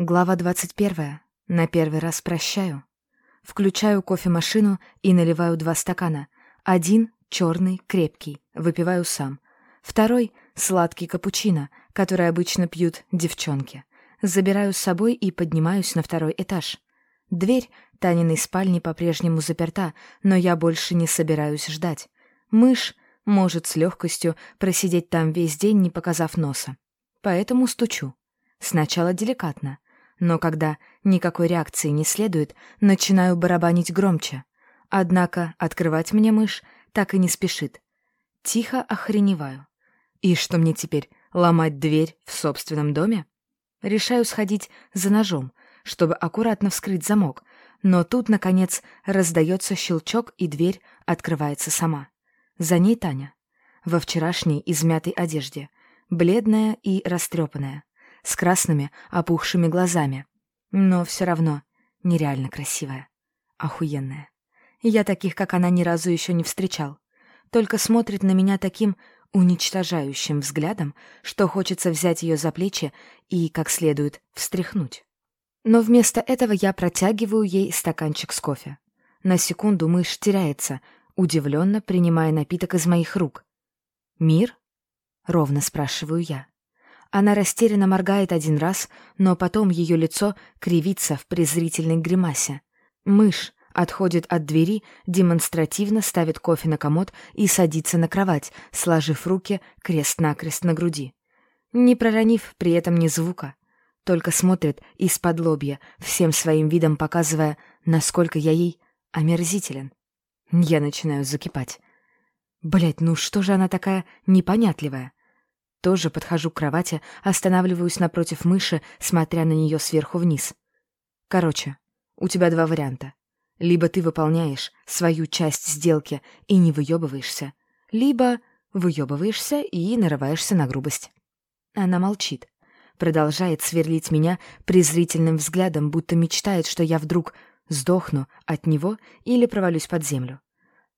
Глава 21. На первый раз прощаю. Включаю кофемашину и наливаю два стакана. Один — черный, крепкий, выпиваю сам. Второй — сладкий капучино, который обычно пьют девчонки. Забираю с собой и поднимаюсь на второй этаж. Дверь Таниной спальни по-прежнему заперта, но я больше не собираюсь ждать. Мышь может с легкостью просидеть там весь день, не показав носа. Поэтому стучу. Сначала деликатно — но когда никакой реакции не следует, начинаю барабанить громче. Однако открывать мне мышь так и не спешит. Тихо охреневаю. И что мне теперь, ломать дверь в собственном доме? Решаю сходить за ножом, чтобы аккуратно вскрыть замок, но тут, наконец, раздается щелчок, и дверь открывается сама. За ней Таня. Во вчерашней измятой одежде, бледная и растрепанная с красными, опухшими глазами. Но все равно нереально красивая. Охуенная. Я таких, как она, ни разу еще не встречал. Только смотрит на меня таким уничтожающим взглядом, что хочется взять ее за плечи и, как следует, встряхнуть. Но вместо этого я протягиваю ей стаканчик с кофе. На секунду мышь теряется, удивленно принимая напиток из моих рук. «Мир?» — ровно спрашиваю я. Она растерянно моргает один раз, но потом ее лицо кривится в презрительной гримасе. Мышь отходит от двери, демонстративно ставит кофе на комод и садится на кровать, сложив руки крест-накрест на груди. Не проронив при этом ни звука, только смотрит из-под лобья, всем своим видом показывая, насколько я ей омерзителен. Я начинаю закипать. Блять, ну что же она такая непонятливая? Тоже подхожу к кровати, останавливаюсь напротив мыши, смотря на нее сверху вниз. Короче, у тебя два варианта. Либо ты выполняешь свою часть сделки и не выебываешься, либо выебываешься и нарываешься на грубость. Она молчит, продолжает сверлить меня презрительным взглядом, будто мечтает, что я вдруг сдохну от него или провалюсь под землю.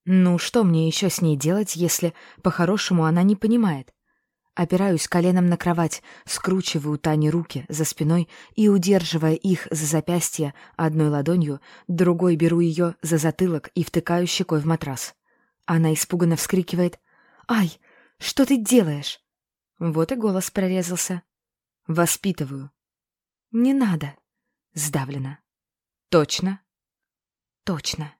Ну, что мне еще с ней делать, если по-хорошему она не понимает? Опираюсь коленом на кровать, скручиваю Тане руки за спиной и, удерживая их за запястье одной ладонью, другой беру ее за затылок и втыкаю щекой в матрас. Она испуганно вскрикивает «Ай, что ты делаешь?» Вот и голос прорезался. «Воспитываю». «Не надо», — сдавлено. «Точно?» «Точно».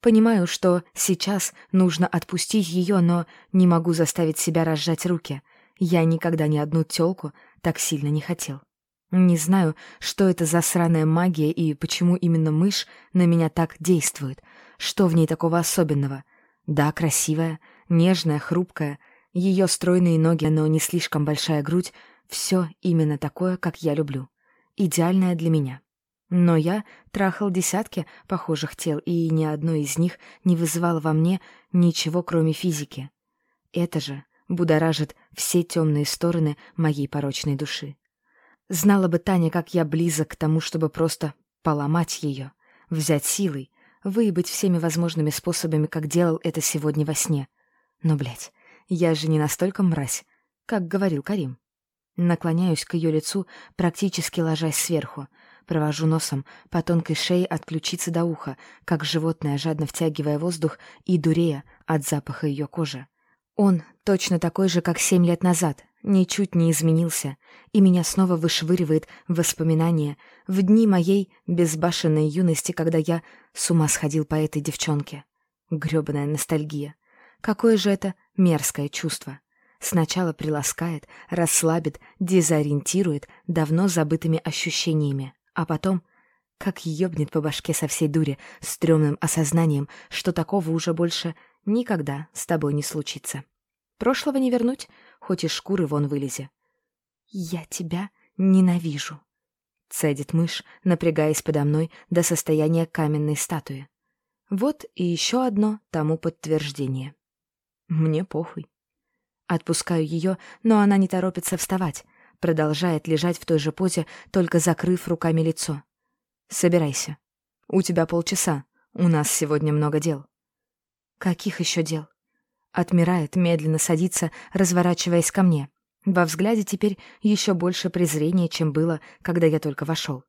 Понимаю, что сейчас нужно отпустить ее, но не могу заставить себя разжать руки. Я никогда ни одну тёлку так сильно не хотел. Не знаю, что это за сраная магия и почему именно мышь на меня так действует. Что в ней такого особенного? Да, красивая, нежная, хрупкая. Ее стройные ноги, но не слишком большая грудь — все именно такое, как я люблю. Идеальное для меня. Но я трахал десятки похожих тел, и ни одно из них не вызывало во мне ничего, кроме физики. Это же будоражит все темные стороны моей порочной души. Знала бы Таня, как я близок к тому, чтобы просто поломать ее, взять силой, выебать всеми возможными способами, как делал это сегодня во сне. Но, блядь, я же не настолько мразь, как говорил Карим. Наклоняюсь к ее лицу, практически ложась сверху, Провожу носом по тонкой шее от ключицы до уха, как животное, жадно втягивая воздух и дурея от запаха ее кожи. Он точно такой же, как семь лет назад, ничуть не изменился, и меня снова вышвыривает в воспоминания в дни моей безбашенной юности, когда я с ума сходил по этой девчонке. Грёбаная ностальгия. Какое же это мерзкое чувство. Сначала приласкает, расслабит, дезориентирует давно забытыми ощущениями, а потом, как ёбнет по башке со всей дури, стрёмным осознанием, что такого уже больше никогда с тобой не случится. Прошлого не вернуть, хоть из шкуры вон вылези. «Я тебя ненавижу», — цедит мышь, напрягаясь подо мной до состояния каменной статуи. Вот и еще одно тому подтверждение. Мне похуй. Отпускаю ее, но она не торопится вставать, продолжает лежать в той же позе, только закрыв руками лицо. «Собирайся. У тебя полчаса. У нас сегодня много дел». «Каких еще дел?» Отмирает, медленно садится, разворачиваясь ко мне. Во взгляде теперь еще больше презрения, чем было, когда я только вошел.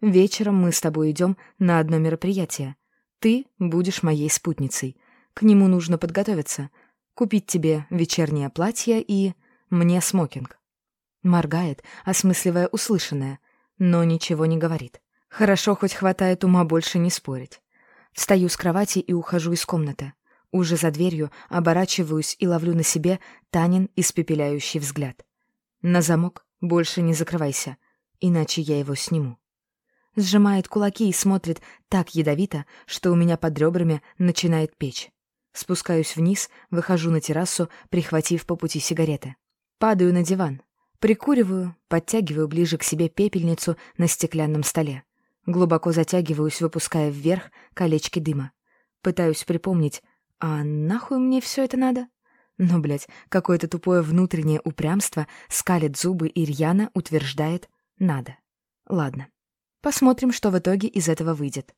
Вечером мы с тобой идем на одно мероприятие. Ты будешь моей спутницей. К нему нужно подготовиться. Купить тебе вечернее платье и... мне смокинг. Моргает, осмысливая услышанное, но ничего не говорит. Хорошо, хоть хватает ума больше не спорить. Встаю с кровати и ухожу из комнаты. Уже за дверью оборачиваюсь и ловлю на себе Танин испепеляющий взгляд. На замок больше не закрывайся, иначе я его сниму. Сжимает кулаки и смотрит так ядовито, что у меня под ребрами начинает печь. Спускаюсь вниз, выхожу на террасу, прихватив по пути сигареты. Падаю на диван. Прикуриваю, подтягиваю ближе к себе пепельницу на стеклянном столе. Глубоко затягиваюсь, выпуская вверх колечки дыма. Пытаюсь припомнить, а нахуй мне все это надо? Но, блядь, какое-то тупое внутреннее упрямство скалит зубы и рьяно утверждает «надо». Ладно. Посмотрим, что в итоге из этого выйдет.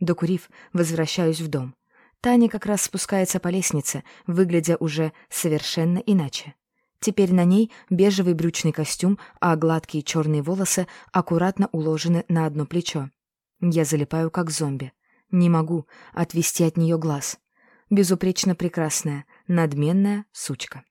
Докурив, возвращаюсь в дом. Таня как раз спускается по лестнице, выглядя уже совершенно иначе. Теперь на ней бежевый брючный костюм, а гладкие черные волосы аккуратно уложены на одно плечо. Я залипаю, как зомби. Не могу отвести от нее глаз безупречно прекрасная, надменная сучка.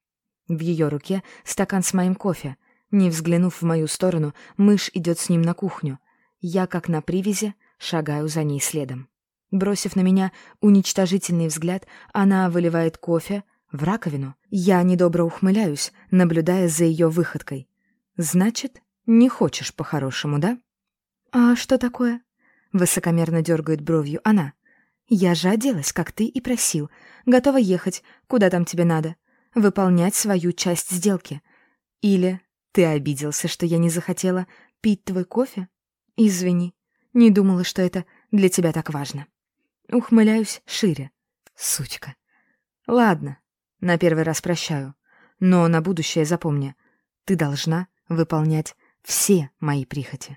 В ее руке стакан с моим кофе. Не взглянув в мою сторону, мышь идет с ним на кухню. Я, как на привязи, шагаю за ней следом. Бросив на меня уничтожительный взгляд, она выливает кофе в раковину. Я недобро ухмыляюсь, наблюдая за ее выходкой. «Значит, не хочешь по-хорошему, да?» «А что такое?» Высокомерно дергает бровью она. Я же оделась, как ты и просил. Готова ехать, куда там тебе надо. Выполнять свою часть сделки. Или ты обиделся, что я не захотела пить твой кофе? Извини, не думала, что это для тебя так важно. Ухмыляюсь шире. Сучка. Ладно, на первый раз прощаю. Но на будущее запомни, ты должна выполнять все мои прихоти.